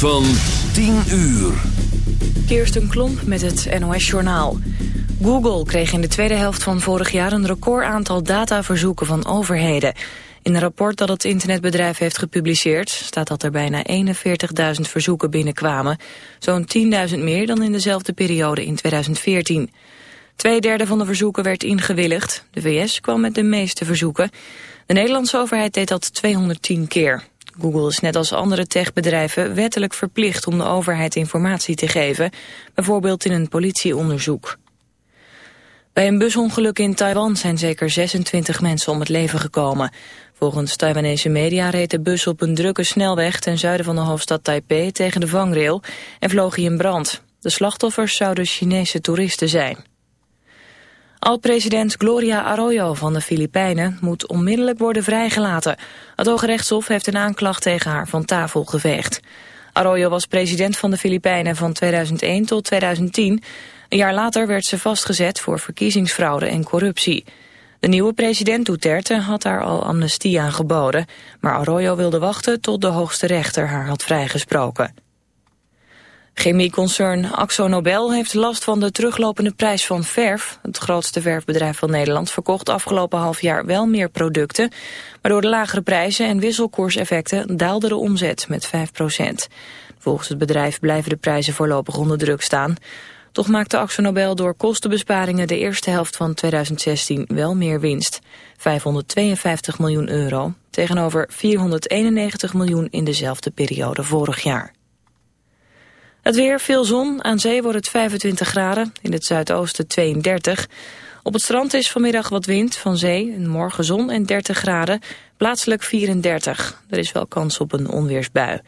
van 10 uur. Kirsten Klomp met het NOS-journaal. Google kreeg in de tweede helft van vorig jaar een record aantal dataverzoeken van overheden. In een rapport dat het internetbedrijf heeft gepubliceerd... staat dat er bijna 41.000 verzoeken binnenkwamen. Zo'n 10.000 meer dan in dezelfde periode in 2014. Tweederde van de verzoeken werd ingewilligd. De VS kwam met de meeste verzoeken. De Nederlandse overheid deed dat 210 keer. Google is net als andere techbedrijven wettelijk verplicht om de overheid informatie te geven, bijvoorbeeld in een politieonderzoek. Bij een busongeluk in Taiwan zijn zeker 26 mensen om het leven gekomen. Volgens Taiwanese media reed de bus op een drukke snelweg ten zuiden van de hoofdstad Taipei tegen de vangrail en vloog hij in brand. De slachtoffers zouden Chinese toeristen zijn. Al-president Gloria Arroyo van de Filipijnen moet onmiddellijk worden vrijgelaten. Het Hoge Rechtshof heeft een aanklacht tegen haar van tafel geveegd. Arroyo was president van de Filipijnen van 2001 tot 2010. Een jaar later werd ze vastgezet voor verkiezingsfraude en corruptie. De nieuwe president Duterte had haar al amnestie aangeboden... maar Arroyo wilde wachten tot de hoogste rechter haar had vrijgesproken. Chemieconcern Axo Nobel heeft last van de teruglopende prijs van verf. Het grootste verfbedrijf van Nederland verkocht afgelopen half jaar wel meer producten. Maar door de lagere prijzen en wisselkoerseffecten daalde de omzet met 5% Volgens het bedrijf blijven de prijzen voorlopig onder druk staan. Toch maakte Axo Nobel door kostenbesparingen de eerste helft van 2016 wel meer winst. 552 miljoen euro tegenover 491 miljoen in dezelfde periode vorig jaar. Het weer, veel zon. Aan zee wordt het 25 graden. In het zuidoosten 32. Op het strand is vanmiddag wat wind van zee. Morgen zon en 30 graden. Plaatselijk 34. Er is wel kans op een onweersbui.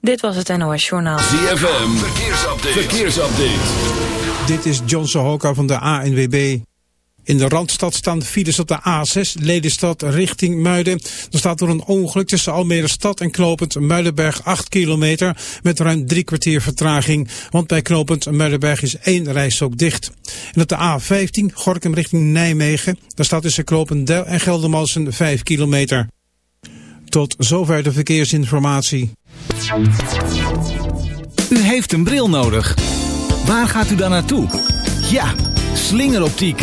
Dit was het NOS Journaal. ZFM, verkeersupdate. verkeersupdate. Dit is John Sohoka van de ANWB. In de Randstad staan files op de A6 Ledenstad richting Muiden. Er staat er een ongeluk tussen Almere Stad en Knopend Muidenberg 8 kilometer met ruim drie kwartier vertraging. Want bij Knopend Muidenberg is één rijstrook dicht. En op de A15 Gorkum richting Nijmegen. Daar staat tussen Knopendel en Geldermalsen 5 kilometer. Tot zover de verkeersinformatie. U heeft een bril nodig. Waar gaat u dan naartoe? Ja, slingeroptiek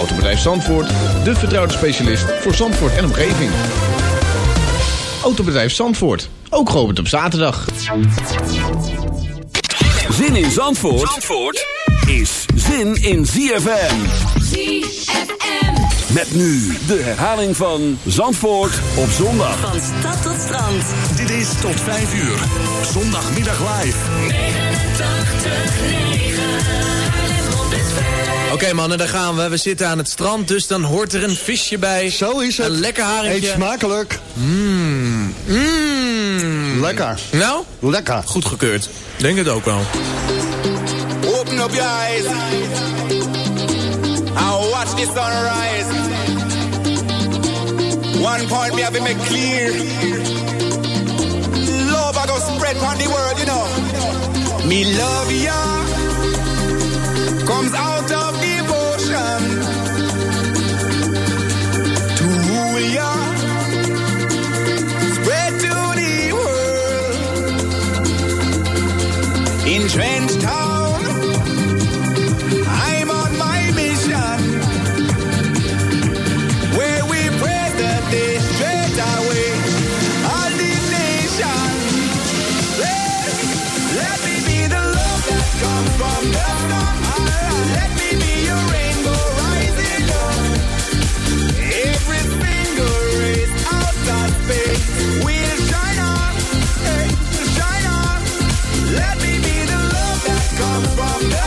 Autobedrijf Zandvoort, de vertrouwde specialist voor Zandvoort en omgeving. Autobedrijf Zandvoort, ook geopend op zaterdag. Zin in Zandvoort, Zandvoort is zin in ZFM. ZFM. Met nu de herhaling van Zandvoort op zondag. Van stad tot strand. Dit is tot 5 uur. Zondagmiddag live. 89.9 Oké mannen, daar gaan we. We zitten aan het strand, dus dan hoort er een visje bij. Zo is het. Een lekker haringje. Eet smakelijk. Mmm. Mmm. Lekker. Nou? Lekker. Goed gekeurd. Denk het ook wel. Open up your eyes and watch the sunrise. One point me have to make clear. Love I go spread on the world, you know. Me love ya comes out of In from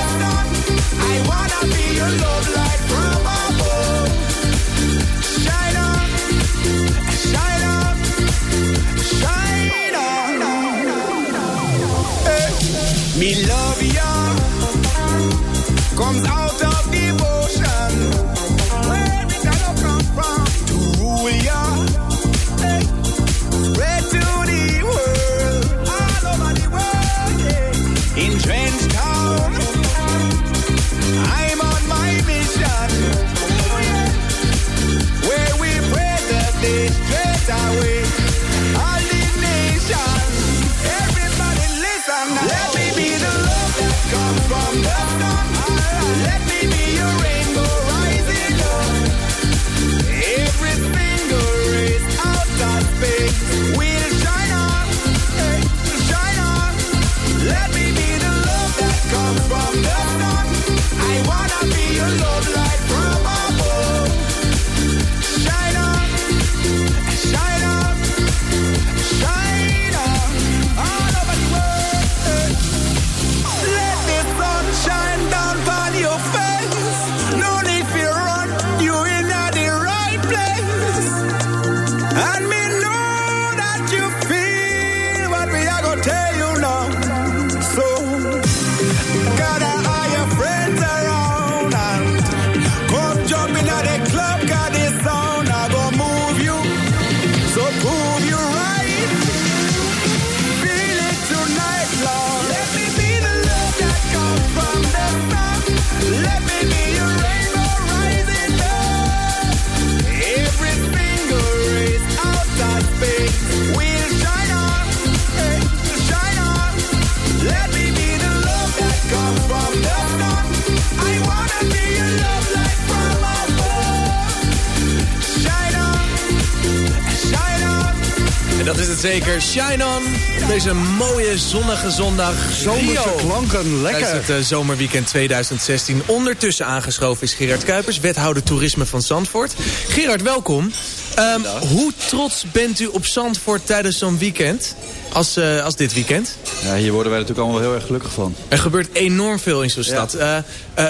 En dat is het zeker. Shine on. Op deze mooie zonnige zondag. Zomerse Rio. klanken, lekker. Tijdens het eh, zomerweekend 2016. Ondertussen aangeschoven is Gerard Kuipers, wethouder toerisme van Zandvoort. Gerard, welkom. Ehm, hoe trots bent u op Zandvoort tijdens zo'n weekend? Als, eh, als dit weekend? Ja, hier worden wij natuurlijk allemaal heel erg gelukkig van. Er gebeurt enorm veel in zo'n stad. Eh, eh,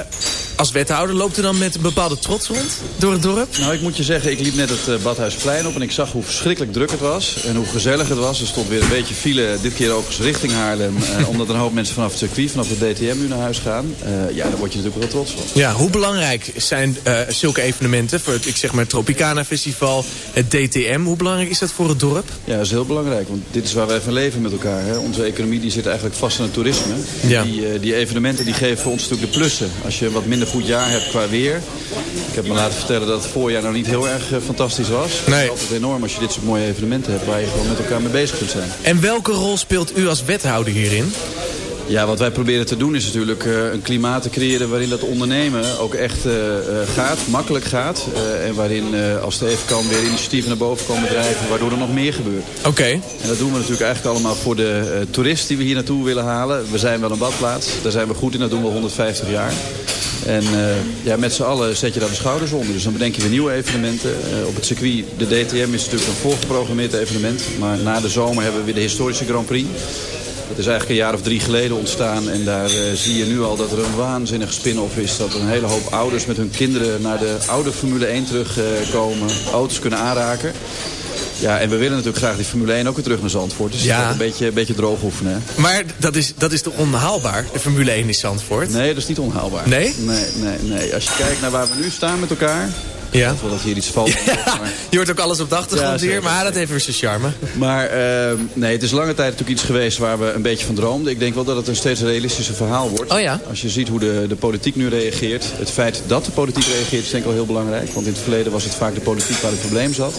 als wethouder loopt u dan met een bepaalde trots rond door het dorp? Nou, ik moet je zeggen, ik liep net het eh, Badhuisplein op... en ik zag hoe verschrikkelijk druk het was en hoe gezellig het was. Er stond weer een beetje file, dit keer ook eens richting Haarlem... eh, omdat een hoop mensen vanaf het circuit, vanaf de DTM nu naar huis gaan. Eh, ja, daar word je natuurlijk wel trots van. Ja, hoe belangrijk zijn zulke evenementen? Voor het, ik zeg maar, het Tropicana Festival, het DTM. Hoe belangrijk is dat voor het dorp? Ja, dat is heel belangrijk, want dit is waar wij van leven met elkaar. Hè. Onze economie die zit eigenlijk vast aan het toerisme. Ja. Die, die evenementen die geven voor ons natuurlijk de plussen. Als je wat minder goed jaar hebt qua weer. Ik heb me laten vertellen dat het voorjaar nou niet heel erg eh, fantastisch was. Het is altijd enorm als je dit soort mooie evenementen hebt waar je gewoon met elkaar mee bezig kunt zijn. En welke rol speelt u als wethouder hierin? Ja, wat wij proberen te doen is natuurlijk eh, een klimaat te creëren waarin dat ondernemen ook echt eh, gaat, makkelijk gaat. en waarin als het even kan weer initiatieven naar boven komen drijven, waardoor er nog meer gebeurt. Oké. En dat doen we natuurlijk eigenlijk allemaal voor de toerist die we hier naartoe willen halen. We zijn wel een badplaats, daar zijn we goed in, dat doen we al 150 jaar. En eh, ja, met z'n allen zet je daar de schouders onder. Dus dan bedenk je weer nieuwe evenementen. Eh, op het circuit, de DTM is natuurlijk een voorgeprogrammeerd evenement. Maar na de zomer hebben we weer de historische Grand Prix. Dat is eigenlijk een jaar of drie geleden ontstaan. En daar eh, zie je nu al dat er een waanzinnig spin-off is. Dat een hele hoop ouders met hun kinderen naar de oude Formule 1 terugkomen. auto's kunnen aanraken. Ja, en we willen natuurlijk graag die Formule 1 ook weer terug naar Zandvoort. Dus Ja. een beetje, een beetje droog oefenen. hè. Maar dat is, dat is toch onhaalbaar, de Formule 1 in Zandvoort? Nee, dat is niet onhaalbaar. Nee? Nee, nee, nee. Als je kijkt naar waar we nu staan met elkaar... Ja. Ik wel dat hier iets valt. maar- Je hoort ook alles op de achtergrond Ja, hier, maar dat heeft weer zijn charme. Maar eh, nee, het is lange tijd natuurlijk iets geweest waar we een beetje van droomden. Ik denk wel dat het een steeds realistischer verhaal wordt. Oh ja? Als je ziet hoe de, de politiek nu reageert. Het feit dat de politiek reageert is denk ik wel heel belangrijk. Want in het verleden was het vaak de politiek waar het probleem zat.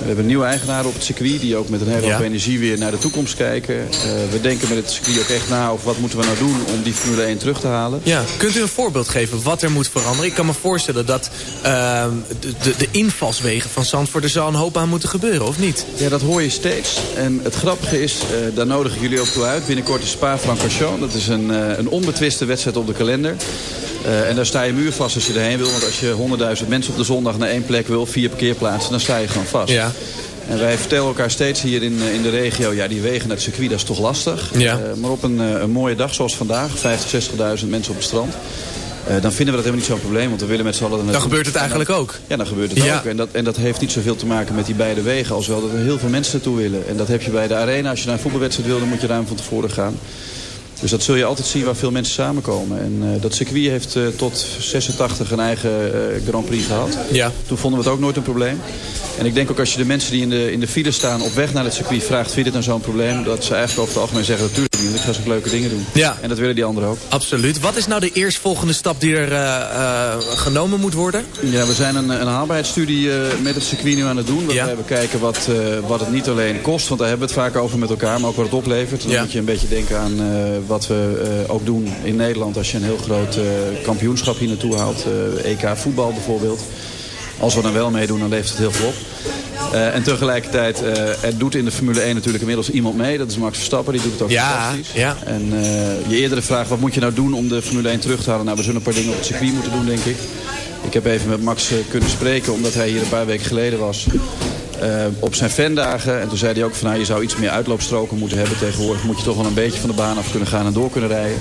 We hebben nieuwe eigenaren op het circuit die ook met een hele hoop Ja. energie weer naar de toekomst kijken. Eh, we denken met het circuit ook echt na over wat moeten we nou doen om die Formule 1 terug te halen. Ja, kunt u een voorbeeld geven wat er moet veranderen? Ik kan me voorstellen dat ehm, de, de, invalswegen van Zandvoort... er zal een hoop aan moeten gebeuren, of niet? Ja, dat hoor je steeds. En het grappige is, eh, daar nodig ik jullie ook toe uit. Binnenkort is Spa-Francorchamps. Dat is een, eh, een onbetwiste wedstrijd op de kalender. Eh, en daar sta je muurvast als je erheen wil. Want als je 100.000 mensen op de zondag naar één plek wil, vier parkeerplaatsen, dan sta je gewoon vast. Ja. En wij vertellen elkaar steeds hier in, eh, in de regio, ja, die wegen naar het circuit, dat is toch lastig. Ja. Eh, maar op een, een mooie dag zoals vandaag, 50, 60.000 mensen op het strand. dan vinden we dat helemaal niet zo'n probleem, want we willen met z'n allen... Dan gebeurt het eigenlijk ook. Ja, dan gebeurt het Ja. ook. En dat, en dat heeft niet zoveel te maken met die beide wegen... als wel dat er heel veel mensen naartoe willen. En dat heb je bij de arena. Als je naar een voetbalwedstrijd wil, dan moet je ruim van tevoren gaan. Dus dat zul je altijd zien waar veel mensen samenkomen. En eh, dat circuit heeft eh, tot 86 een eigen eh, Grand Prix gehad. Ja. Toen vonden we het ook nooit een probleem. En ik denk ook als je de mensen die in de, in de file staan op weg naar het circuit vraagt... vind je dit nou zo'n probleem? Dat ze eigenlijk over het algemeen zeggen, natuurlijk Ik ga zulke leuke dingen doen. Ja. En dat willen die anderen ook. Absoluut. Wat is nou de eerstvolgende stap die er eh, eh, genomen moet worden? Ja, we zijn een, een haalbaarheidsstudie eh, met het circuit nu aan het doen. Waarbij we kijken wat, wat het niet alleen kost. Want daar hebben we het vaak over met elkaar. Maar ook wat het oplevert. Dan Ja. moet je een beetje denken aan wat we ook doen in Nederland. Als je een heel groot kampioenschap hier naartoe haalt. EK voetbal bijvoorbeeld. Als we dan wel meedoen, dan levert het heel veel op. Eh, en tegelijkertijd, eh, er doet in de Formule 1 natuurlijk inmiddels iemand mee. Dat is Max Verstappen, die doet het ook Ja, fantastisch. ja. En eh, je eerdere vraag, wat moet je nou doen om de Formule 1 terug te halen? Nou, we zullen een paar dingen op het circuit moeten doen, denk ik. Ik heb even met Max kunnen spreken, omdat hij hier een paar weken geleden was. op zijn fandagen. En toen zei hij ook van, nou, je zou iets meer uitloopstroken moeten hebben. Tegenwoordig moet je toch wel een beetje van de baan af kunnen gaan en door kunnen rijden.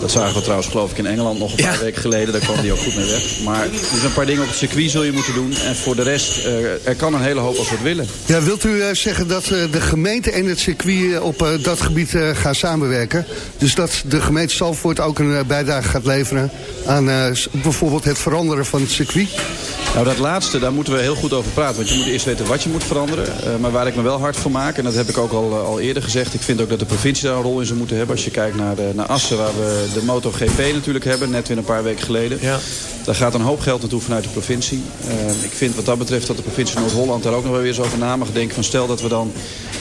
Dat zagen we trouwens geloof ik in Engeland nog een paar weken geleden. Daar kwam hij ook goed mee weg. Maar er zijn een paar dingen op het circuit zul je moeten doen. En voor de rest, eh, er kan een hele hoop als we het willen. Ja, wilt u eh, zeggen dat eh, de gemeente en het circuit op dat gebied gaan samenwerken? Dus dat de gemeente Zalvoort ook een bijdrage gaat leveren aan bijvoorbeeld het veranderen van het circuit? Nou, dat laatste, daar moeten we heel goed over praten. Want je moet eerst weten wat je moet veranderen. Eh, maar waar ik me wel hard voor maak, en dat heb ik ook al, eh, al eerder gezegd... ik vind ook dat de provincie daar een rol in zou moeten hebben. Als je kijkt naar, de, naar Assen, waar we de MotoGP natuurlijk hebben... net weer een paar weken geleden. Ja. Daar gaat een hoop geld naartoe vanuit de provincie. Eh, ik vind wat dat betreft dat de provincie Noord-Holland daar ook nog wel weer eens over na mag denken. Van stel dat we dan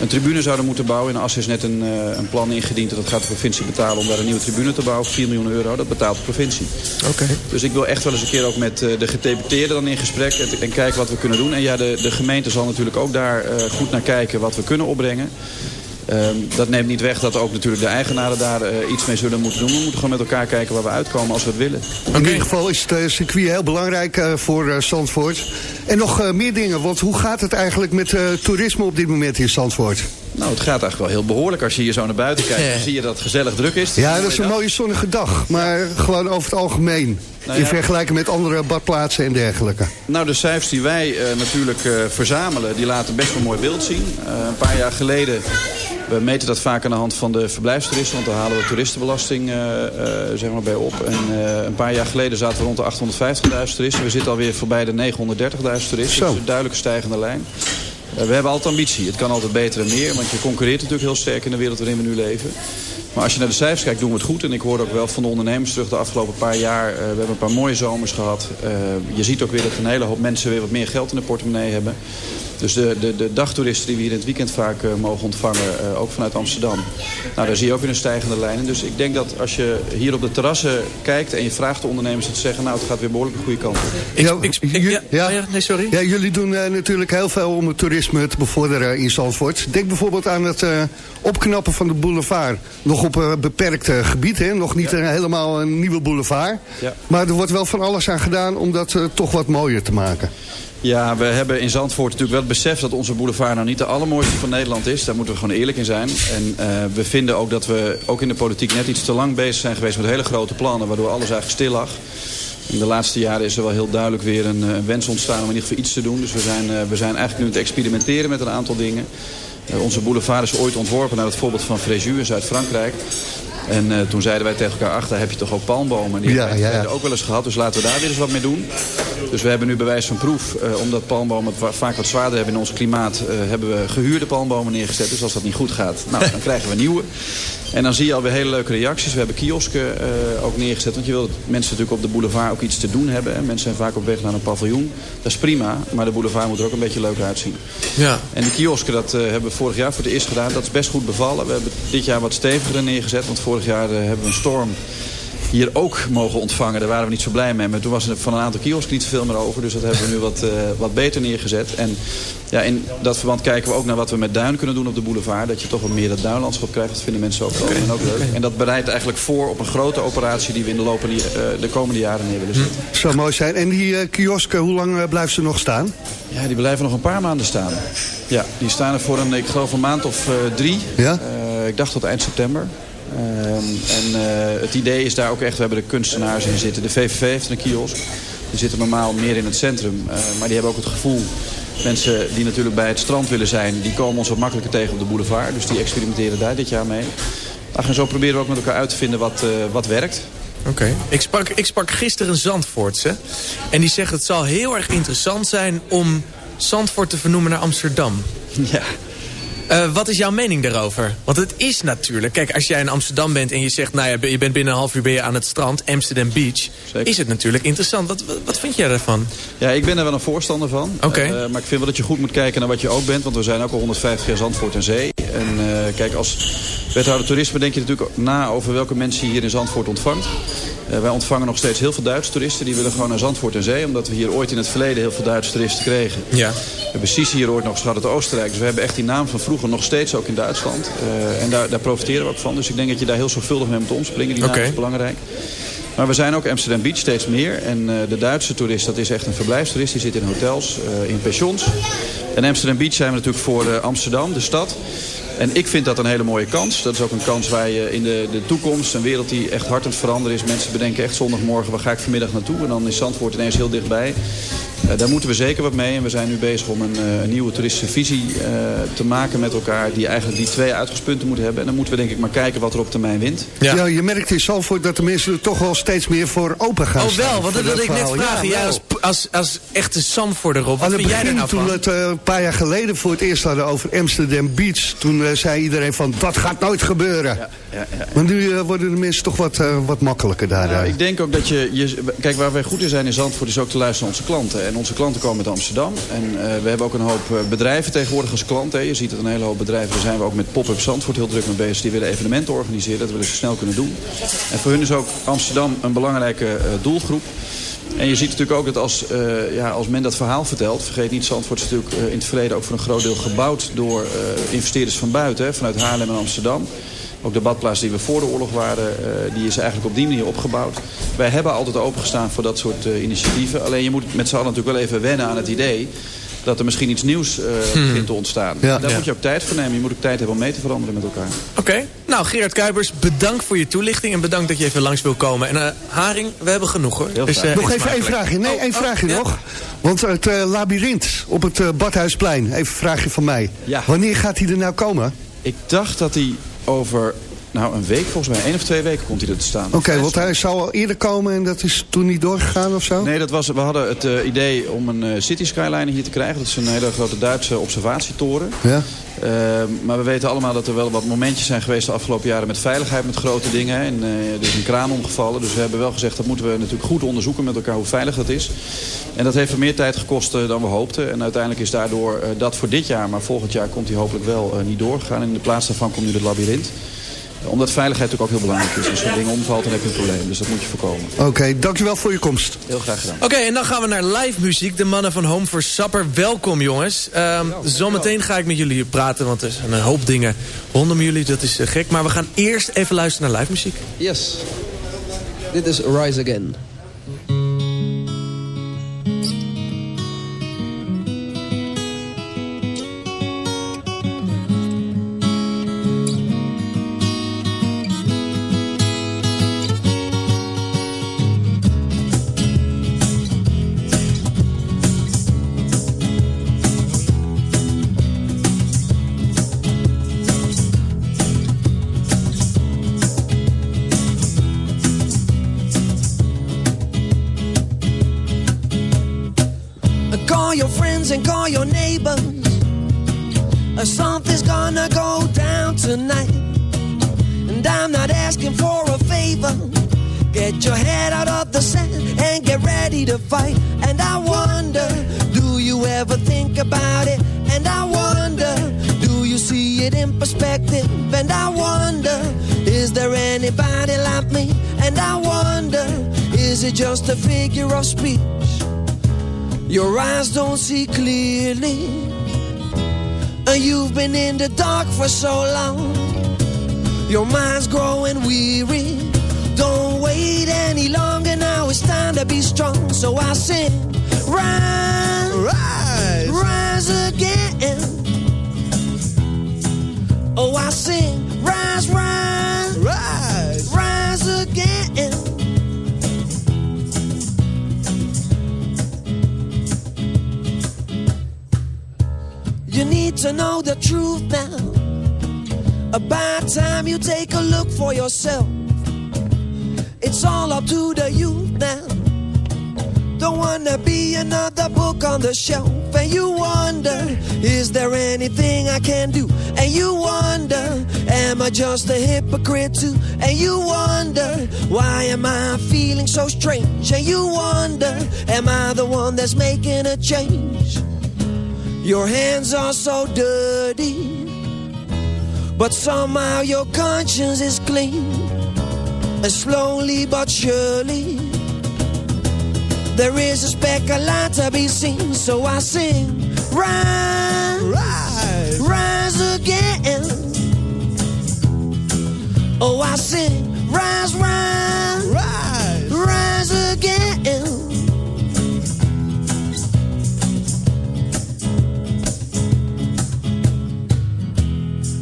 een tribune zouden moeten bouwen. In Assen is net een, eh, een plan ingediend. En dat gaat de provincie betalen om daar een nieuwe tribune te bouwen. 4 miljoen euro, dat betaalt de provincie. Oké. Dus ik wil echt wel eens een keer ook met eh, de gedeputeerden dan in En, en kijken wat we kunnen doen. En ja, de, de gemeente zal natuurlijk ook daar eh, goed naar kijken wat we kunnen opbrengen. Ehm, dat neemt niet weg dat ook natuurlijk de eigenaren daar eh, iets mee zullen moeten doen. We moeten gewoon met elkaar kijken waar we uitkomen als we het willen. In ieder geval is het eh, circuit heel belangrijk voor Zandvoort. En nog meer dingen, want hoe gaat het eigenlijk met toerisme op dit moment in Zandvoort? Nou, het gaat eigenlijk wel heel behoorlijk. Als je hier zo naar buiten kijkt, dan zie je dat het gezellig druk is. Ja, dat is een mooie zonnige dag, maar gewoon over het algemeen. Nou in ja. vergelijking met andere badplaatsen en dergelijke. Nou, de cijfers die wij eh, natuurlijk eh, verzamelen, die laten best wel een mooi beeld zien. Eh, een paar jaar geleden, we meten dat vaak aan de hand van de verblijfstoeristen, want daar halen we toeristenbelasting eh, eh, zeg maar bij op. En eh, een paar jaar geleden zaten we rond de 850.000 toeristen. We zitten alweer voorbij de 930.000 toeristen. Zo. Dat is een duidelijke stijgende lijn. Eh, we hebben altijd ambitie. Het kan altijd beter en meer, want je concurreert natuurlijk heel sterk in de wereld waarin we nu leven. Maar als je naar de cijfers kijkt, doen we het goed. En ik hoor ook wel van de ondernemers terug de afgelopen paar jaar. eh, we hebben een paar mooie zomers gehad. Eh, je ziet ook weer dat een hele hoop mensen weer wat meer geld in de portemonnee hebben. Dus de, de, de dagtoeristen die we hier in het weekend vaak eh, mogen ontvangen, eh, ook vanuit Amsterdam. Nou, daar zie je ook weer een stijgende lijn in. Dus ik denk dat als je hier op de terrassen kijkt en je vraagt de ondernemers dat ze zeggen... nou, het gaat weer behoorlijk de goede kant op. Ja, ja, ja. oh nee, sorry. Ja, jullie doen eh, natuurlijk heel veel om het toerisme te bevorderen in Zandvoort. Denk bijvoorbeeld aan het eh, opknappen van de boulevard. Nog op een beperkt eh, gebied, hè? nog niet een, helemaal een nieuwe boulevard. Ja. Maar er wordt wel van alles aan gedaan om dat eh, toch wat mooier te maken. Ja, we hebben in Zandvoort natuurlijk wel het besef dat onze boulevard nou niet de allermooiste van Nederland is. Daar moeten we gewoon eerlijk in zijn. En eh, we vinden ook dat we ook in de politiek net iets te lang bezig zijn geweest met hele grote plannen, waardoor alles eigenlijk stil lag. In de laatste jaren is er wel heel duidelijk weer een, wens ontstaan om in ieder geval iets te doen. Dus we zijn, we zijn eigenlijk nu aan het experimenteren met een aantal dingen. Eh, onze boulevard is ooit ontworpen naar het voorbeeld van Fréjus in Zuid-Frankrijk. En eh, toen zeiden wij tegen elkaar, ach, daar heb je toch ook palmbomen. Die Ja, hebben wij ja, ja. ook wel eens gehad, dus laten we daar weer eens wat mee doen. Dus we hebben nu bewijs van proef, eh, omdat palmbomen het wa- vaak wat zwaarder hebben in ons klimaat, eh, hebben we gehuurde palmbomen neergezet. Dus als dat niet goed gaat, nou, dan krijgen we nieuwe. En dan zie je alweer hele leuke reacties. We hebben kiosken eh, ook neergezet. Want je wil dat mensen natuurlijk op de boulevard ook iets te doen hebben. Hè. Mensen zijn vaak op weg naar een paviljoen. Dat is prima, maar de boulevard moet er ook een beetje leuk uitzien. Ja. En die kiosken, dat eh, hebben we vorig jaar voor het eerst gedaan. Dat is best goed bevallen. We hebben dit jaar wat steviger neergezet. Want vorig jaar eh, hebben we een storm hier ook mogen ontvangen. Daar waren we niet zo blij mee. Maar toen was er van een aantal kiosken niet zoveel meer over. Dus dat hebben we nu wat, eh, wat beter neergezet. En ja, in dat verband kijken we ook naar wat we met duin kunnen doen op de boulevard. Dat je toch wat meer dat duinlandschap krijgt. Dat vinden mensen ook, wel en ook leuk. En dat bereidt eigenlijk voor op een grote operatie... die we in de, eh, de komende jaren neer willen zetten. Zou mooi zijn. En die eh, kiosken, hoe lang blijven ze nog staan? Ja, die blijven nog een paar maanden staan. Ja, die staan er voor een, ik geloof een maand of drie. Ja? Ik dacht tot eind september. Ehm, en eh, het idee is daar ook echt, we hebben de kunstenaars in zitten. De VVV heeft een kiosk. Die zitten normaal meer in het centrum. eh, maar die hebben ook het gevoel, mensen die natuurlijk bij het strand willen zijn... die komen ons wat makkelijker tegen op de boulevard. Dus die experimenteren daar dit jaar mee. Ach, en zo proberen we ook met elkaar uit te vinden wat, eh, wat werkt. Oké. Ik, sprak, ik sprak gisteren een Zandvoortse. En die zegt het zal heel erg interessant zijn om Zandvoort te vernoemen naar Amsterdam. Ja. Eh, wat is jouw mening daarover? Want het is natuurlijk... Kijk, als jij in Amsterdam bent en je zegt... nou ja, je bent binnen een half uur ben je aan het strand, Amsterdam Beach... is het natuurlijk interessant. Wat, wat, wat vind jij daarvan? Ja, ik ben er wel een voorstander van. Oké. Eh, maar ik vind wel dat je goed moet kijken naar wat je ook bent. Want we zijn ook al 150 jaar Zandvoort en Zee. En eh, kijk, als wethouder toerisme denk je natuurlijk na over welke mensen je hier in Zandvoort ontvangt. Eh, wij ontvangen nog steeds heel veel Duitse toeristen. Die willen gewoon naar Zandvoort en Zee. Omdat we hier ooit in het verleden heel veel Duitse toeristen kregen. Ja. We hebben Sisi hier ooit nog eens gehad uit Oostenrijk. Dus we hebben echt die naam van vroeger nog steeds ook in Duitsland. Eh, en daar, daar profiteren we ook van. Dus ik denk dat je daar heel zorgvuldig mee moet omspringen. Die naam is belangrijk. Maar we zijn ook Amsterdam Beach steeds meer. En eh, de Duitse toerist, dat is echt een verblijfstoerist. Die zit in hotels, in pensions. En Amsterdam Beach zijn we natuurlijk voor Amsterdam, de stad. En ik vind dat een hele mooie kans. Dat is ook een kans waar je in de, de toekomst, een wereld die echt hard aan het veranderen is. Mensen bedenken echt zondagmorgen, waar ga ik vanmiddag naartoe? En dan is Zandvoort ineens heel dichtbij. Eh, daar moeten we zeker wat mee. En we zijn nu bezig om een, eh, een nieuwe toeristische visie eh, te maken met elkaar. Die eigenlijk die twee uitgangspunten moet hebben. En dan moeten we denk ik maar kijken wat er op termijn wint. Ja. je merkt in Zalvoort dat de mensen er toch wel steeds meer voor open gaan Oh staan. wel, want dat wilde ik net vragen. Ja, als, als, als echte Zandvoorter Rob, wat vind jij er nou toen van? we het eh, een paar jaar geleden voor het eerst hadden over Amsterdam Beach... toen zei iedereen van, dat gaat nooit gebeuren. Ja, ja, ja. Maar nu eh, worden de mensen toch wat, eh, wat makkelijker daar. Nou, ik denk ook dat je, je... Kijk, waar wij goed in zijn in Zandvoort is ook te luisteren naar onze klanten. En onze klanten komen uit Amsterdam. En eh, we hebben ook een hoop eh, bedrijven tegenwoordig als klanten. Je ziet dat een hele hoop bedrijven, daar zijn we ook met Pop-Up Zandvoort heel druk mee bezig. Die willen evenementen organiseren, dat willen ze snel kunnen doen. En voor hun is ook Amsterdam een belangrijke eh, doelgroep. En je ziet natuurlijk ook dat als, ja, als men dat verhaal vertelt... vergeet niet, Zandvoort is natuurlijk in het verleden ook voor een groot deel gebouwd... door investeerders van buiten, hè, vanuit Haarlem en Amsterdam. Ook de badplaats die we voor de oorlog waren, eh, die is eigenlijk op die manier opgebouwd. Wij hebben altijd opengestaan voor dat soort eh, initiatieven. Alleen je moet met z'n allen natuurlijk wel even wennen aan het idee... dat er misschien iets nieuws eh, begint te ontstaan. Ja. Daar Ja. moet je ook tijd voor nemen. Je moet ook tijd hebben om mee te veranderen met elkaar. Oké, nou Gerard Kuipers, bedankt voor je toelichting... en bedankt dat je even langs wil komen. En eh, Haring, we hebben genoeg hoor. Dus, eh, Nog even één vraagje. Nee, Oh, één oh, vraagje ja. nog. Want het eh, labyrint op het Badhuisplein. Even een vraagje van mij. Ja. Wanneer gaat hij er nou komen? Ik dacht dat hij over nou, een week, volgens mij één of twee weken komt hij er te staan. Oké, want hij zou al eerder komen en dat is toen niet doorgegaan of zo? Nee, dat was, we hadden het eh, idee om een eh, City Skyline hier te krijgen. Dat is een hele grote Duitse observatietoren. Ja. Eh, maar we weten allemaal dat er wel wat momentjes zijn geweest de afgelopen jaren met veiligheid, met grote dingen. En eh, er is een kraan omgevallen. Dus we hebben wel gezegd dat moeten we natuurlijk goed onderzoeken met elkaar hoe veilig dat is. En dat heeft er meer tijd gekost dan we hoopten. En uiteindelijk is daardoor dat voor dit jaar, maar volgend jaar komt hij hopelijk wel niet doorgegaan. En in de plaats daarvan komt nu het labyrint. Omdat veiligheid natuurlijk ook heel belangrijk is. Als zo'n ding omvalt, dan heb je een probleem. Dus dat moet je voorkomen. Oké, dankjewel voor je komst. Heel graag gedaan. Oké, en dan gaan we naar live muziek. De mannen van Home for Supper. Welkom jongens. Ehm, zometeen ga ik met jullie praten, want er zijn een hoop dingen rondom jullie. Dat is eh, gek. Maar we gaan eerst even luisteren naar live muziek. Yes. Dit is Rise Again. Gonna go down tonight. And I'm not asking for a favor. Get your head out of the sand and get ready to fight. And I wonder, do you ever think about it? And I wonder, do you see it in perspective? And I wonder, is there anybody like me? And I wonder, is it just a figure of speech? Your eyes don't see clearly. You've been in the dark for so long. Your mind's growing weary. Don't wait any longer now. It's time to be strong. So I sing, rise, rise, rise again. Oh, I sing, need to know the truth now. About time you take a look for yourself. It's all up to the youth now. Don't wanna be another book on the shelf. And you wonder, is there anything I can do? And you wonder, am I just a hypocrite too? And you wonder, why am I feeling so strange? And you wonder, am I the one that's making a change? Your hands are so dirty, but somehow your conscience is clean. And slowly but surely, there is a speck of light to be seen. So I sing, rise, rise, rise again. Oh, I sing, rise, rise, rise, rise again.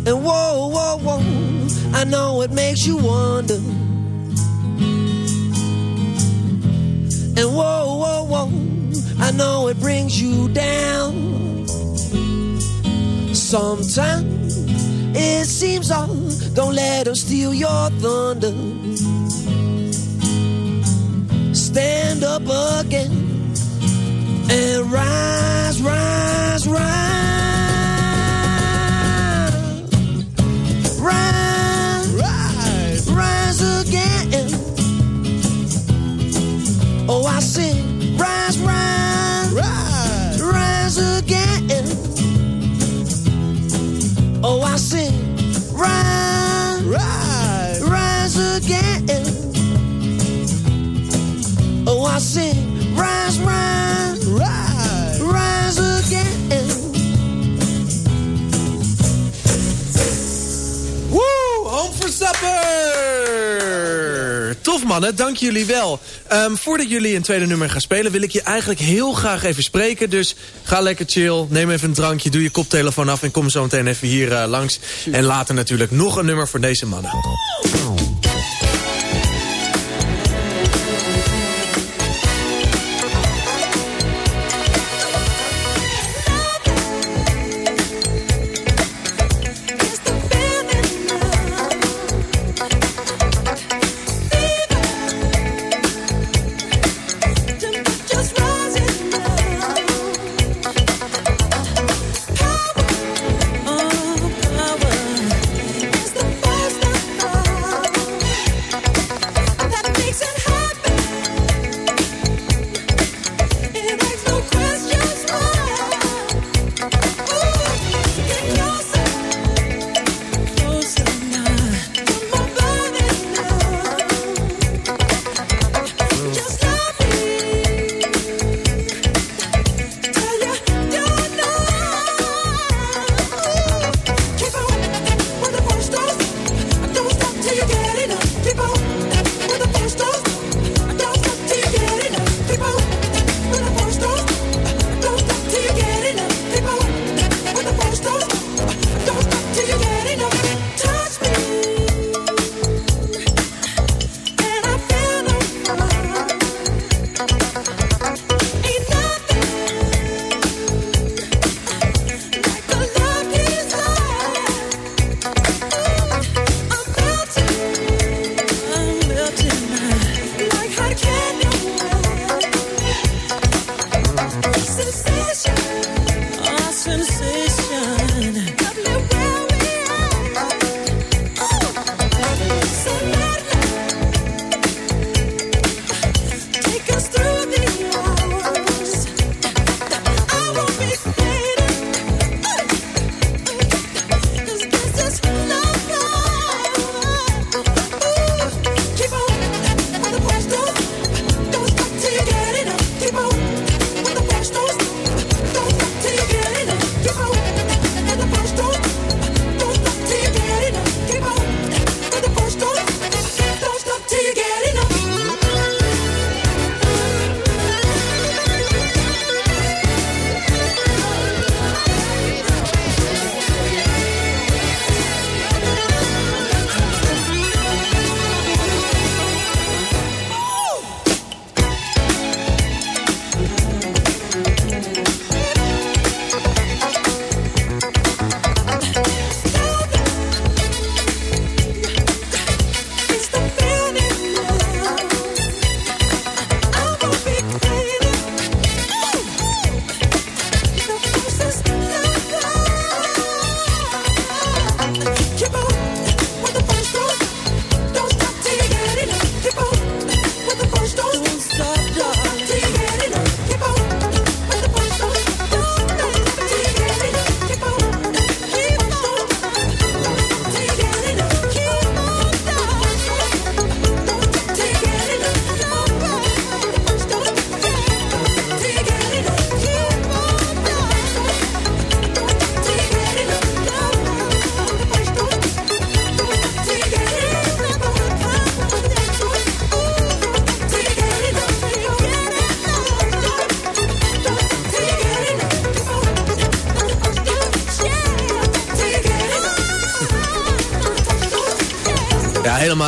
And whoa, whoa, whoa, I know it makes you wonder. And whoa, whoa, whoa, I know it brings you down. Sometimes it seems all, don't let them steal your thunder. Stand up again and rise, rise, rise. Rise, I sing, rise, rise, rise, rise again. Oh, I sing, rise, rise, rise again. Oh, I sing, dank jullie wel. Ehm, voordat jullie een tweede nummer gaan spelen... wil ik je eigenlijk heel graag even spreken. Dus ga lekker chill, neem even een drankje... doe je koptelefoon af en kom zo meteen even hier eh, langs. En later natuurlijk nog een nummer voor deze mannen.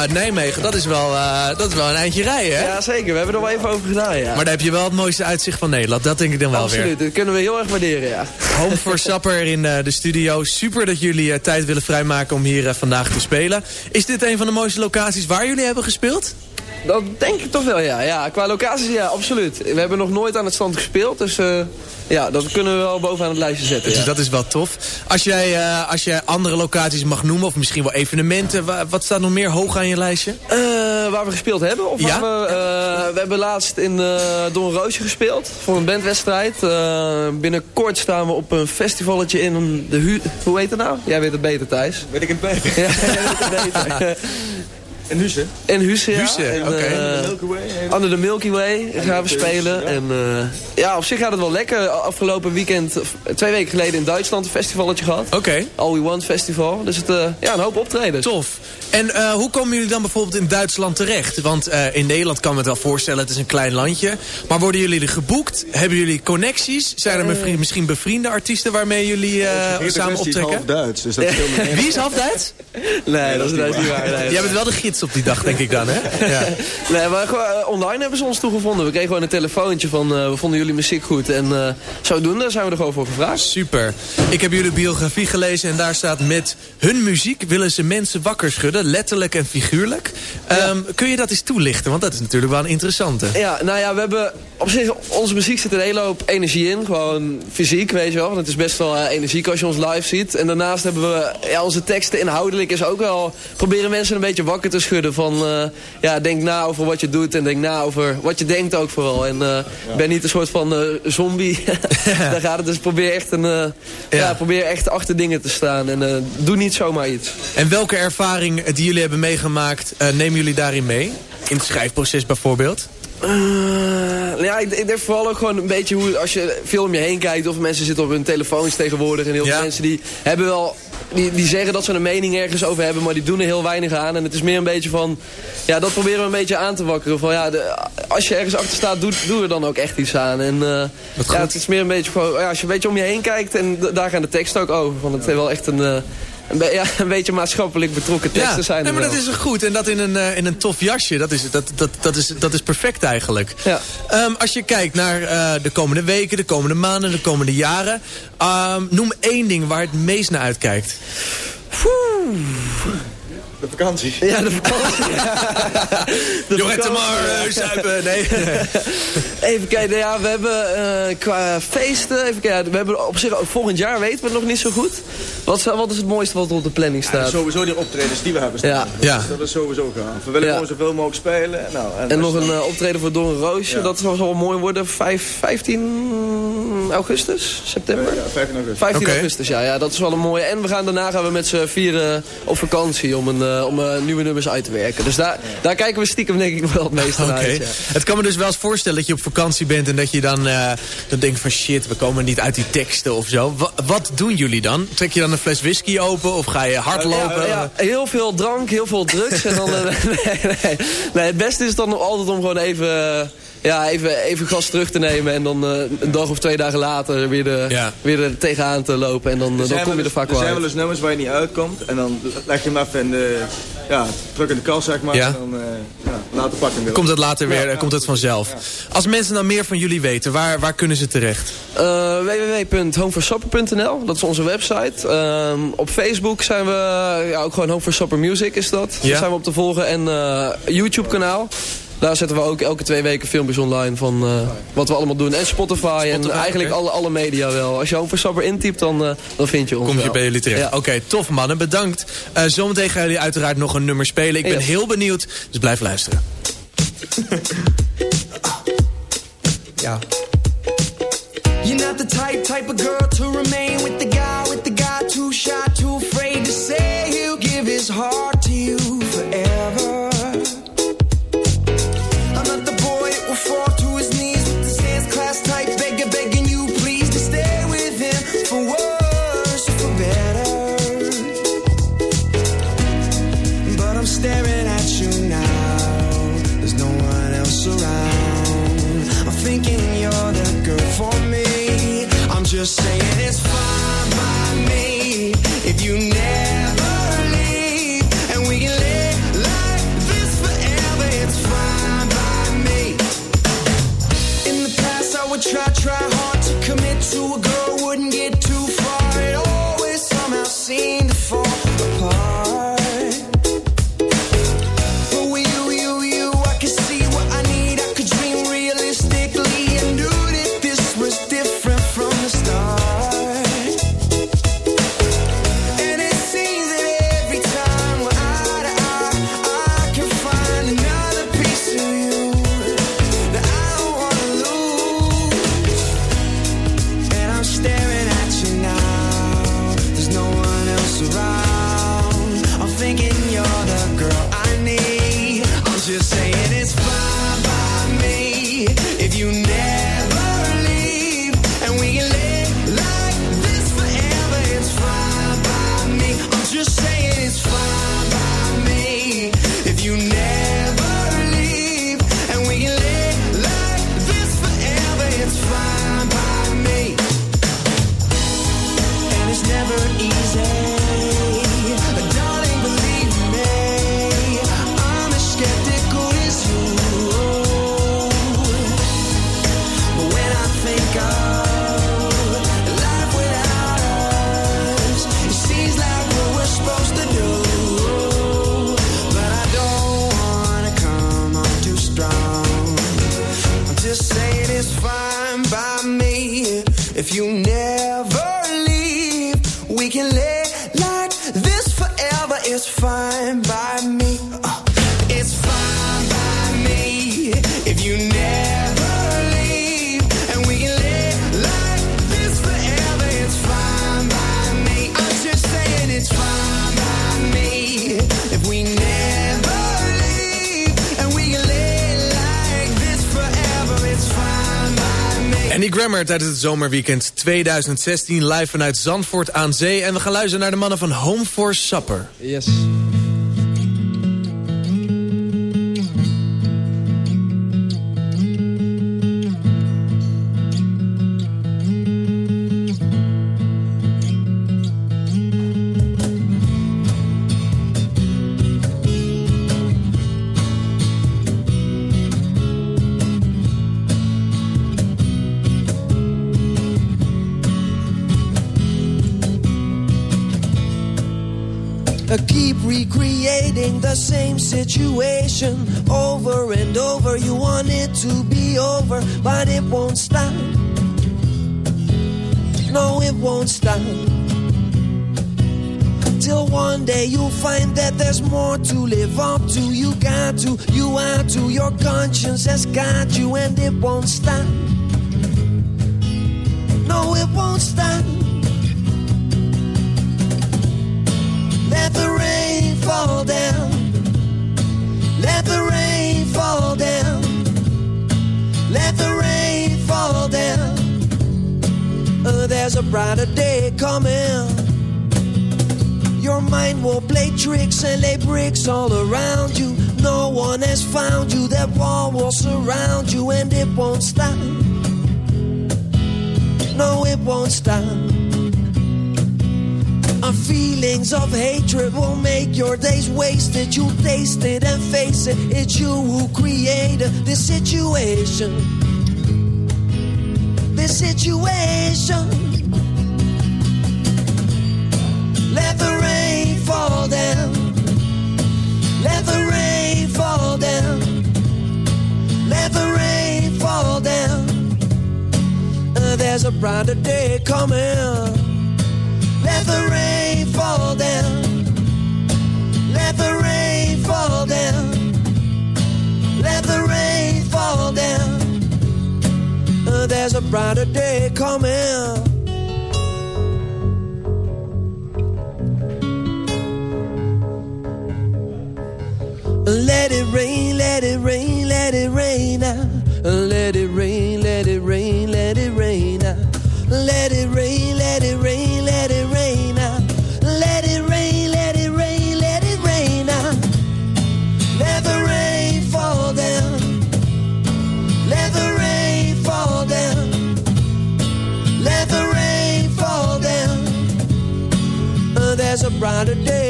Uit Nijmegen. Dat is wel, eh, dat is wel een eindje rijden, hè? Ja, zeker. We hebben er wel even over gedaan, ja. Maar daar heb je wel het mooiste uitzicht van Nederland. Dat denk ik dan wel Absoluut, weer. dat kunnen we heel erg waarderen, ja. Home for Supper in eh, de studio. Super dat jullie eh, tijd willen vrijmaken om hier vandaag te spelen. Is dit een van de mooiste locaties waar jullie hebben gespeeld? Dat denk ik toch wel, ja. ja. Qua locaties, ja, absoluut. We hebben nog nooit aan het strand gespeeld, dus eh, ja, dat kunnen we wel bovenaan het lijstje zetten. Dus ja. dat is wel tof. Als jij, eh, als jij andere locaties mag noemen, of misschien wel evenementen... wa- wat staat nog meer hoog aan je lijstje? Eh, waar we gespeeld hebben? Of Ja? we, eh, we hebben laatst in uh, Don Roosje gespeeld voor een bandwedstrijd. Eh, binnenkort staan we op een festivalletje in de Hu Hoe heet het nou? Jij weet het beter, Thijs. Weet ik het beter? Ja, jij weet het beter. In Husse? In Husse, ja. Husse, En, oké. eh, Milky Way. Under the Milky Way gaan we spelen. Ja. En eh, ja, op zich gaat het wel lekker. Afgelopen weekend, of twee weken geleden in Duitsland een festivalletje gehad. Oké. All We Want Festival. Dus het, eh, ja, een hoop optreden. Tof. En eh, hoe komen jullie dan bijvoorbeeld in Duitsland terecht? Want eh, in Nederland kan me het wel voorstellen, het is een klein landje. Maar worden jullie er geboekt? Hebben jullie connecties? Zijn er misschien bevriende artiesten waarmee jullie eh, samen optrekken? half Duits, dus dat Wie is half Duits? Nee, dat is, dat is niet waar. Nee. Jij bent wel de gids op die dag, denk ik dan, hè? Ja. Nee, maar eh, online hebben ze ons toegevonden. We kregen gewoon een telefoontje van, eh, we vonden jullie muziek goed. En eh, zodoende zijn we er gewoon voor gevraagd. Super. Ik heb jullie biografie gelezen en daar staat met hun muziek willen ze mensen wakker schudden. Letterlijk en figuurlijk. Ehm, kun je dat eens toelichten? Want dat is natuurlijk wel een interessante. Ja, nou ja, we hebben op zich, onze muziek zit er een hele hoop energie in. Gewoon fysiek, weet je wel. Want het is best wel energiek als je ons live ziet. En daarnaast hebben we, ja, onze teksten inhoudelijk is ook wel... Proberen mensen een beetje wakker te schudden van... eh, ja, denk na over wat je doet en denk na over wat je denkt ook vooral. En eh ben niet een soort van eh, zombie. Daar gaat het dus. Probeer echt, een, eh, ja. probeer echt achter dingen te staan. En doe niet zomaar iets. En welke ervaring die jullie hebben meegemaakt, nemen jullie daarin mee? In het schrijfproces bijvoorbeeld? Ja, ik, ik denk vooral ook gewoon een beetje hoe, als je veel om je heen kijkt, of mensen zitten op hun telefoons tegenwoordig. En heel veel mensen die hebben wel, die, die zeggen dat ze een mening ergens over hebben, maar die doen er heel weinig aan. En het is meer een beetje van, ja, dat proberen we een beetje aan te wakkeren. Van ja, de, als je ergens achter staat, doe, doe er dan ook echt iets aan. En eh, ja, het is meer een beetje gewoon, ja, als je een beetje om je heen kijkt, en daar gaan de teksten ook over. Van het is wel echt een... eh, een, be- ja, een beetje maatschappelijk betrokken teksten zijn er nee, maar dat is goed. En dat in een, eh, in een tof jasje, dat is, dat, dat, dat is, dat is perfect eigenlijk. Ja. Ehm, als je kijkt naar eh, de komende weken, de komende maanden, de komende jaren. ehm, noem één ding waar het meest naar uitkijkt. De vakantie. Ja, de vakantie. De vakantie. tomorrow, zuipen, nee. Even kijken, ja, we hebben eh, qua feesten, even kijken, we hebben op zich ook volgend jaar weten we het nog niet zo goed. Wat, wat is het mooiste wat op de planning Ja, staat? sowieso die optredens die we hebben staan. Ja. Ja. Dus dat is sowieso gaaf. We willen Ja. gewoon zoveel mogelijk spelen. Nou, en nog een eh, optreden voor Don Roosje, Ja. dat zal wel mooi worden, Vijf- 15 augustus, september? Ja, 15 augustus. 15 Oké. augustus, ja, ja, dat is wel een mooie. En we gaan, daarna gaan we met z'n vieren op vakantie om, een, eh, om eh, nieuwe nummers uit te werken. Dus daar, daar kijken we stiekem denk ik wel het meeste Oké. naar uit. ja. Het kan me dus wel eens voorstellen dat je op vakantie bent en dat je dan, eh, dan denkt van shit, we komen niet uit die teksten of zo. Wa- wat doen jullie dan? Trek je dan een fles whisky open of ga je hardlopen? Ja, heel veel drank, heel veel drugs. en dan, nee, nee. nee, het beste is dan altijd om gewoon even, ja, even, even gas terug te nemen. En dan eh, een dag of twee dagen later weer, de, Ja. weer er tegenaan te lopen. En dan, Er dan kom je er vaak Er wel zijn wel eens nummers waar je niet uitkomt. En dan leg je hem even in de, ja, terug in de kast, zeg maar. Ja. En dan eh, ja, later pakken weer. Komt het later weer, Ja, eh, komt het vanzelf. Als mensen dan meer van jullie weten, waar, waar kunnen ze terecht? Eh www.homeforsupper.nl, dat is onze website. Ehm, op Facebook zijn we, ja, ook gewoon Home for Supper Music is dat. Ja. Daar zijn we op te volgen. En eh, YouTube kanaal. Daar zetten we ook elke twee weken filmpjes online van eh, wat we allemaal doen. En Spotify, en eigenlijk alle, alle media wel. Als je for Supper intypt, dan, eh, dan vind je ons Kom je wel. bij jullie terecht. Ja. Oké, tof mannen, bedankt. Eh, zometeen gaan jullie uiteraard nog een nummer spelen. Ik ben Yes. heel benieuwd, dus blijf luisteren. Ja. You're not the type, type of girl to remain with the guy, with the guy too shy, too afraid to say he'll give his heart saying it's fine by me if you never leave and we can live like this forever. It's fine by me. In the past, I would try, try En die grammar tijdens het zomerweekend 2016 live vanuit Zandvoort aan Zee. En we gaan luisteren naar de mannen van Home for Supper. Yes. won't stop. Till one day you'll find that there's more to live up to. You got to, you are to. Your conscience has got you, and it won't stop. No, it won't stop. there's a brighter day coming. Your mind will play tricks and lay bricks all around you. No one has found you, that wall will surround you, and it won't stop. No, it won't stop. Our feelings of hatred will make your days wasted. You taste it and face it. It's you who created this situation. This situation. brighter day coming. Let the rain fall down. Let the rain fall down. Let the rain fall down. Uh, there's a brighter day coming. Let it rain, let it rain, let it rain now. Let it rain. not a day.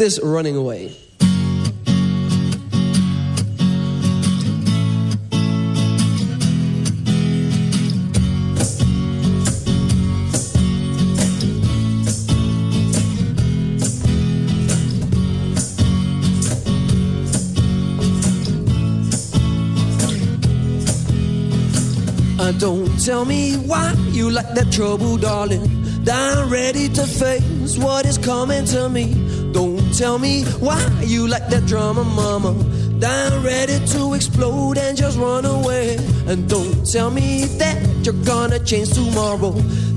Dit is Running Away. Uh, don't tell me why you like that trouble, darling. I'm ready to face what is coming to me. Don't tell me why you like that drama, mama. I'm ready to explode and just run away. And don't tell me that you're gonna change tomorrow.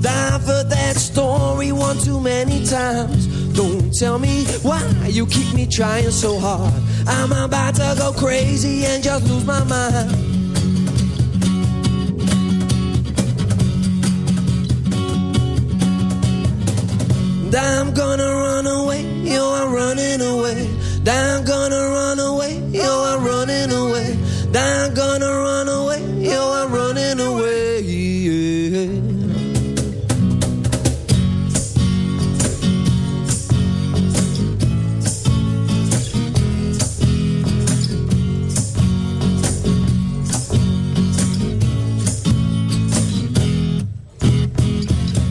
I've heard that story one too many times. Don't tell me why you keep me trying so hard. I'm about to go crazy and just lose my mind. I'm gonna run away, yo, I'm running away. And I'm gonna run away, yo, I'm running away. And I'm gonna run away, yo, I'm running away. Yeah.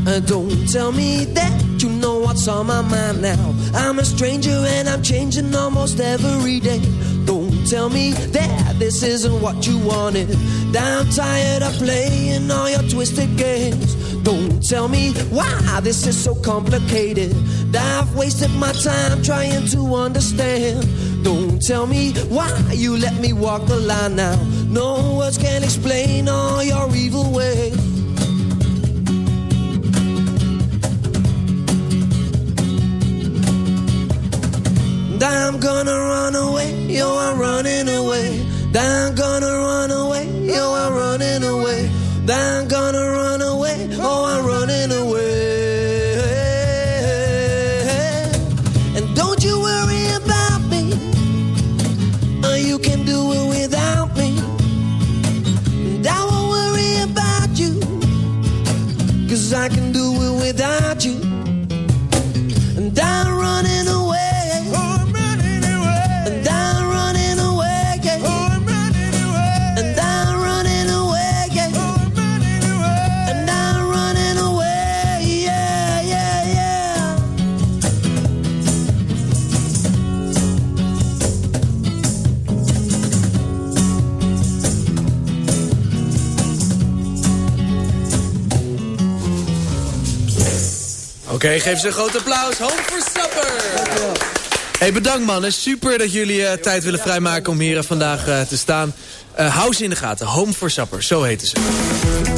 Uh, don't tell me that you know what's on my mind now. I'm a stranger and I'm changing almost every day. Don't tell me that this isn't what you wanted. I'm tired of playing all your twisted games. Don't tell me why this is so complicated. I've wasted my time trying to understand. Don't tell me why you let me walk the line now. No words can explain all your evil ways. And I'm gonna run away, yo, I'm running away. And I'm gonna run away, yo, I'm running away. And I'm Oké, geef ze een groot applaus. Home for Supper! Hey, bedankt mannen. Super dat jullie eh, tijd willen vrijmaken om hier eh, vandaag eh, te staan. Hou ze in de gaten. Home for Supper, zo heten ze.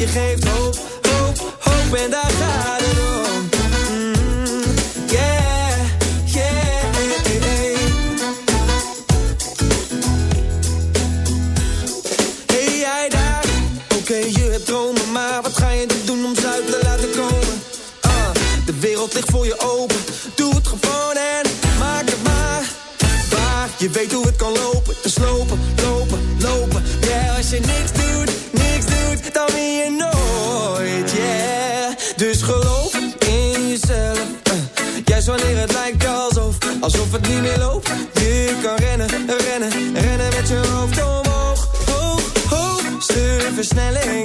Je geeft hoop, hoop, hoop en daar gaat het. Mm, yeah, yeah. Hey jij daar, oké je hebt dromen, maar wat ga je doen om ze te laten komen? Ah, de wereld ligt voor je hoogste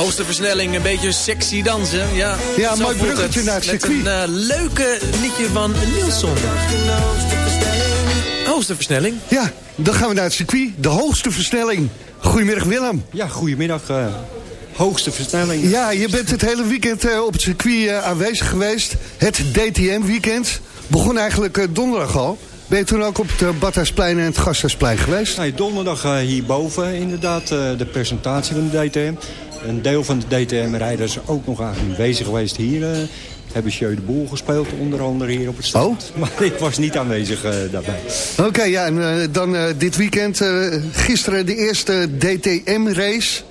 hoogste versnelling een beetje sexy dansen. Ja, Ja, mooi bruggetje het. naar het Met circuit. een eh, leuke liedje van Nielsen. Hoogste versnelling. Ja, dan gaan we naar het circuit. De hoogste versnelling. Goedemiddag Willem. Ja, goedemiddag. eh, hoogste versnelling. Ja, je bent het hele weekend eh, op het circuit aanwezig geweest. Het DTM-weekend. Begon eigenlijk eh, donderdag al. Ben je toen ook op het uh, Badhuisplein en het Gasthuisplein geweest? Nee, donderdag hierboven inderdaad eh, de presentatie van de DTM. Een deel van de DTM-rijders ook nog aanwezig geweest hier. eh, hebben Jeu de Boel gespeeld, onder andere hier op het strand. Maar ik was niet aanwezig eh, daarbij. Oké, ja, en eh, dan dit weekend, gisteren de eerste DTM-race.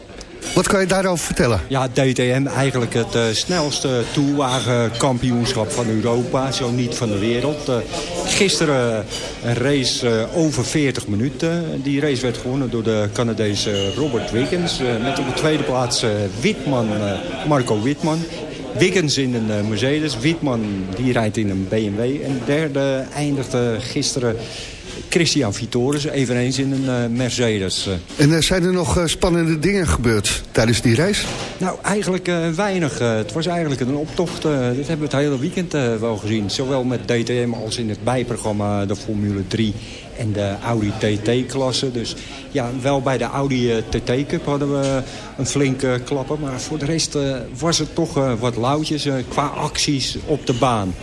Wat kan je daarover vertellen? Ja, DTM eigenlijk het eh, snelste toerwagenkampioenschap van Europa, zo niet van de wereld. Eh, gisteren een race eh, over 40 minuten. Die race werd gewonnen door de Canadese Robert Wiggins. met op de tweede plaats Witman, Marco Witman. Wiggins in een Mercedes, Witman die rijdt in een BMW. En derde eindigde gisteren Christian Vitoris, eveneens in een eh, Mercedes. eh. En eh, zijn er nog spannende dingen gebeurd tijdens die race? Nou, eigenlijk weinig. het was eigenlijk een optocht. dat hebben we het hele weekend wel gezien. Zowel met DTM als in het bijprogramma de Formule 3 en de Audi TT-klasse. Dus ja, wel bij de Audi TT Cup hadden we een flinke klapper. Maar voor de rest was het toch wat lauwtjes qua acties op de baan.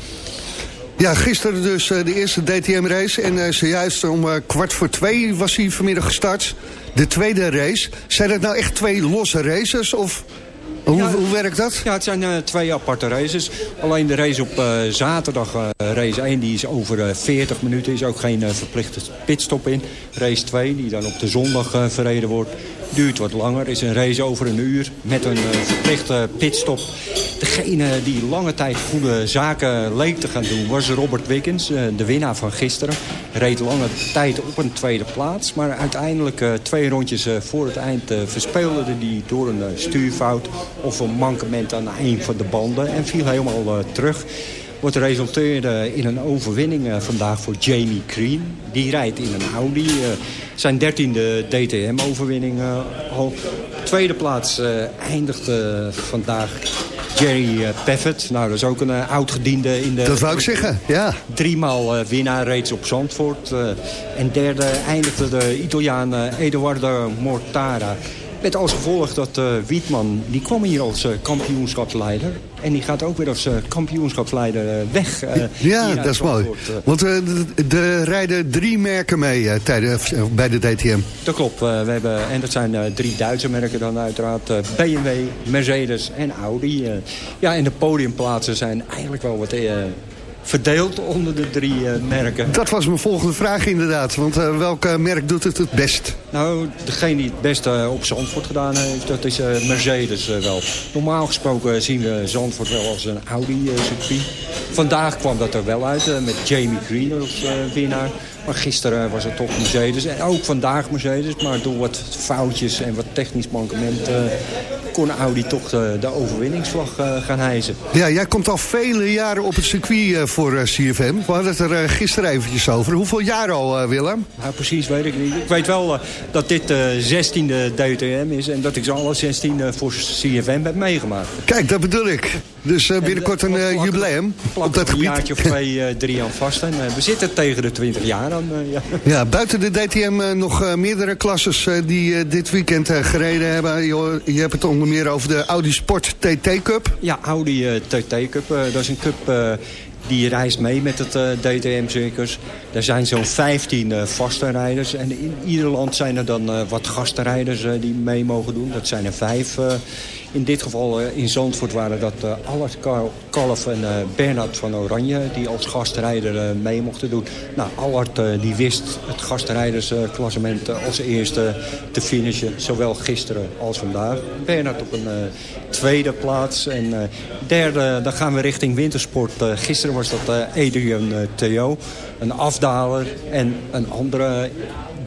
Ja, gisteren dus eh, de eerste DTM-race. En eh, zojuist om eh, kwart voor twee was hij vanmiddag gestart. De tweede race. Zijn het nou echt twee losse races? Of Hoe, hoe werkt dat? Ja, het zijn twee aparte races. Alleen de race op zaterdag, race 1, die is over eh, 40 minuten. is ook geen verplichte pitstop in. Race 2, die dan op de zondag verreden wordt, duurt wat langer. Is een race over een uur met een eh, verplichte pitstop. Degene die lange tijd goede zaken leek te gaan doen was Robert Wickens, eh, de winnaar van gisteren. Reed lange tijd op een tweede plaats. Maar uiteindelijk eh, twee rondjes voor het eind verspeelde hij door een stuurfout of een mankement aan een van de banden. En viel helemaal terug. Wat resulteerde in een overwinning eh, vandaag voor Jamie Green. Die rijdt in een Audi. eh, zijn dertiende DTM-overwinning eh, al. Tweede plaats eh, eindigde vandaag Jerry eh, Paffett. Nou, dat is ook een eh, oud-gediende in de... Dat wou ik zeggen, ja. Driemaal eh, winnaar reeds op Zandvoort. eh, en derde eindigde de Italiaan eh, Eduardo Mortara. Met als gevolg dat eh, Wietman, die kwam hier als eh, kampioenschapsleider. En die gaat ook weer als eh, kampioenschapsleider eh, weg. eh, Ja, dat is mooi. Want er rijden drie merken mee tijdens, bij de DTM. Dat klopt. we hebben, en dat zijn drie Duitse merken dan uiteraard. BMW, Mercedes en Audi. ja, en de podiumplaatsen zijn eigenlijk wel wat verdeeld onder de drie eh, merken. Dat was mijn volgende vraag inderdaad. Want eh, welk eh, merk doet het het best? Nou, degene die het beste op Zandvoort gedaan heeft, dat is Mercedes wel. Normaal gesproken zien we Zandvoort wel als een Audi-circuit. Vandaag kwam dat er wel uit, met Jamie Green als winnaar. Maar gisteren was het toch Mercedes. En ook vandaag Mercedes. Maar door wat foutjes en wat technisch mankement... eh, kon Audi toch de, de overwinningsvlag eh, gaan hijsen. Ja, jij komt al vele jaren op het circuit eh, voor eh, CFM. We hadden het er eh, gisteren eventjes over. Hoeveel jaar al, eh, Willem? Nou, precies weet ik niet. Ik weet wel eh, dat dit de 16e DTM is... en dat ik ze alle 16 eh, voor CFM heb meegemaakt. Kijk, dat bedoel ik. Dus eh, binnenkort een eh, jubileum op dat Een gebied. jaartje of twee, eh, drie aan vast. En eh, we zitten tegen de 20 jaar aan. eh, ja. Ja, buiten de DTM eh, nog eh, meerdere klasses eh, die eh, dit weekend eh, gereden hebben. Je, hebt het onder meer over de Audi Sport TT Cup. Ja, Audi eh, TT Cup. eh, dat is een cup eh, die reist mee met het eh, DTM-circus. Er zijn zo'n 15 eh, vaste rijders. En in ieder land zijn er dan eh, wat gastenrijders eh, die mee mogen doen. Dat zijn er vijf. Eh. in dit geval eh, in Zandvoort waren dat eh Allard Kal- Kalf en eh, Bernhard van Oranje... die als gastrijder eh, mee mochten doen. Nou, Allard eh, die wist het gastrijdersklassement eh, als eerste te finishen. Zowel gisteren als vandaag. Bernhard op een eh, tweede plaats. En eh, derde, dan gaan we richting wintersport. Eh, gisteren was dat eh Adrian eh, Theo, een afdaler. En een andere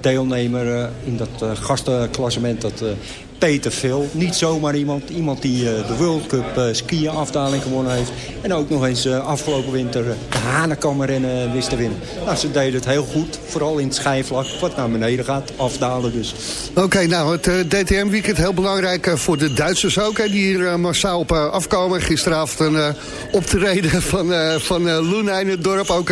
deelnemer eh, in dat eh, gastenklassement, dat... Peter Phil, niet zomaar iemand. Iemand die eh, de World Cup eh, skiën afdaling gewonnen heeft. En ook nog eens eh, afgelopen winter de Hanekammerrennen wist te winnen. Nou, ze deden het heel goed. Vooral in het schijfvlak, wat naar beneden gaat. Afdalen dus. Oké, nou, het DTM-weekend heel belangrijk voor de Duitsers ook. Hè, die hier massaal op afkomen. Gisteravond een optreden van, van Luna in het dorp. Ook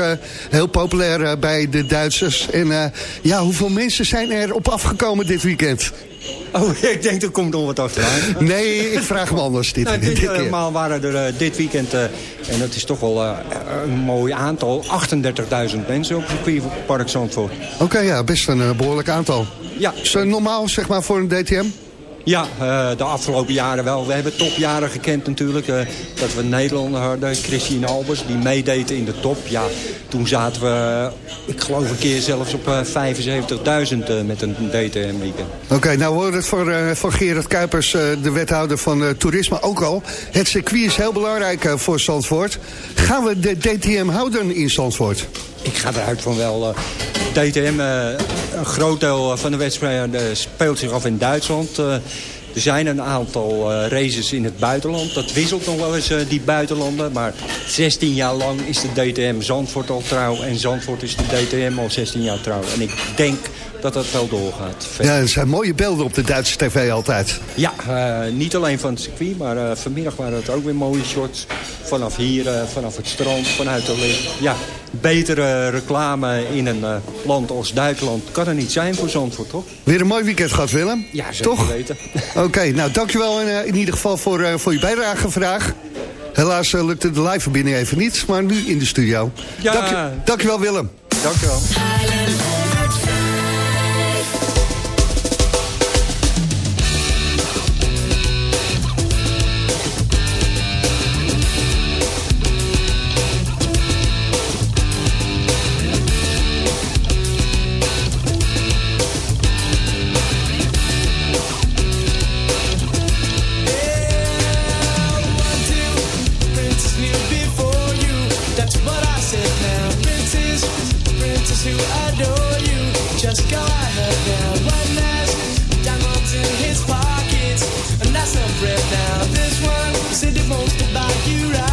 heel populair bij de Duitsers. En ja, hoeveel mensen zijn er op afgekomen dit weekend? Oh, ik denk er komt nog wat achteraan. Nee, ik vraag hem anders dit, Nou, dit dit, waren er eh, dit weekend, eh, en dat is toch wel eh, een mooi aantal, 38.000 mensen op het circuitpark Zandvoort. Oké, ja, best een eh, behoorlijk aantal. Ja. Is normaal, zeg maar, voor een DTM? Ja, eh, de afgelopen jaren wel. We hebben topjaren gekend natuurlijk. eh, dat we Nederlander hadden, Christine Albers, die meedeed in de top. Ja, toen zaten we, ik geloof een keer zelfs op eh, 75.000 eh, met een DTM-weekend. Oké, nou we horen het voor, eh, van Gerard Kuipers, eh, de wethouder van eh, toerisme, ook al. Het circuit is heel belangrijk eh, voor Zandvoort. Gaan we de DTM houden in Zandvoort? Ik ga eruit van wel. DTM, eh, een groot deel eh, van de wedstrijden eh, speelt zich af in Duitsland. Er zijn een aantal races in het buitenland. Dat wisselt nog wel eens, die buitenlanden. Maar 16 jaar lang is de DTM Zandvoort al trouw. En Zandvoort is de DTM al 16 jaar trouw. En ik denk dat dat wel doorgaat. Ja, er zijn mooie beelden op de Duitse tv altijd. Ja, eh, niet alleen van het circuit, maar eh, vanmiddag waren het ook weer mooie shots. Vanaf hier, eh, vanaf het strand, vanuit de licht. Ja, betere reclame in een land als Duitsland kan er niet zijn voor Zandvoort, toch? Weer een mooi weekend gehad, Willem. Ja, zeker Toch? weten. Oké, nou dankjewel in, in ieder geval voor, voor je bijdrage vandaag. Helaas lukte de live-verbinding even niet, maar nu in de studio. Ja. Dank je, dankjewel Willem. Dankjewel. Like you right?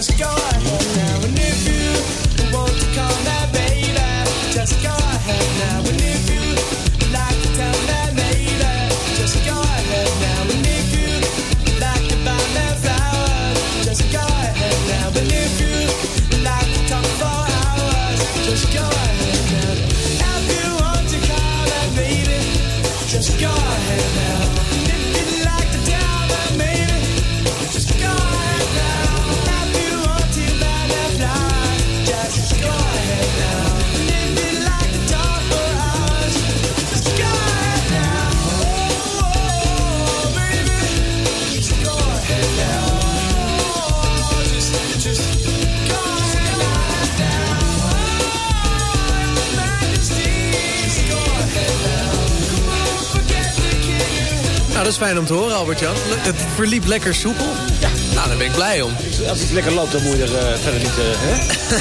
just go. fijn om te horen, Albert-Jan. Het verliep lekker soepel. Ja. Nou, daar ben ik blij om. Als het lekker loopt, dan moet je er eh, verder niet...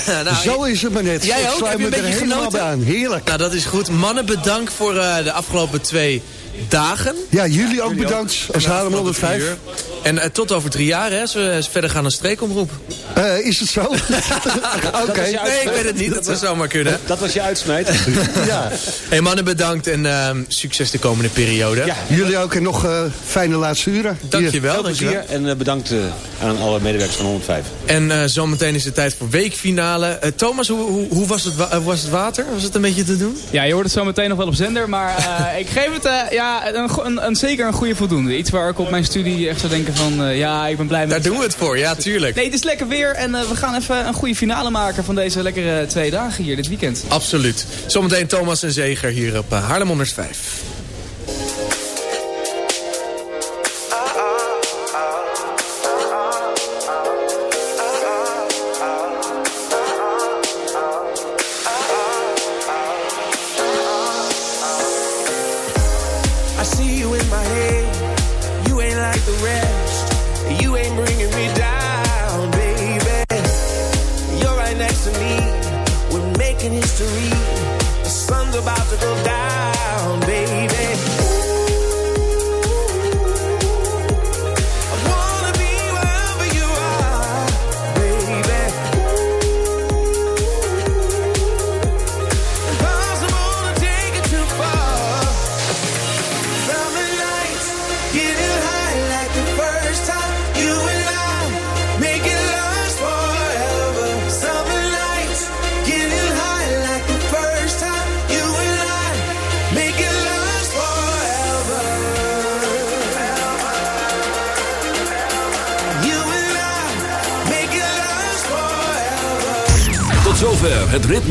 Eh, nou, Zo is het maar net. Jij ik ook? Sluit me er helemaal genoten? aan. Heerlijk. Nou, dat is goed. Mannen, bedankt voor eh, de afgelopen twee dagen. Ja, jullie ook jullie bedankt. Ook. Als Haarlem 105. En tot over drie jaar, hè, we verder gaan een streekomroep. Eh, is het zo? Oké. Nee, ik weet het niet. Dat zou zomaar kunnen. Dat was je uitsmijt. ja. hey, mannen, bedankt en ehm, succes de komende periode. Jullie ook en nog eh, fijne laatste uren. Dankjewel. Veel plezier en eh, bedankt aan alle medewerkers van 105. En zometeen is het tijd voor weekfinale. Thomas, hoe, hoe, hoe was, het was het water? Was het een beetje te doen? Ja, je hoort het zo meteen nog wel op zender. Maar ik geef het ja, een, een, zeker een goede voldoende. Iets waar ik op mijn studie echt zou denken van... ja, ik ben blij met... Daar doen we het voor, ja, tuurlijk. Nee, het is lekker weer. En eh, we gaan even een goede finale maken van deze lekkere twee dagen hier dit weekend. Absoluut. Zometeen Thomas en Zeger hier op eh, Haarlem 5.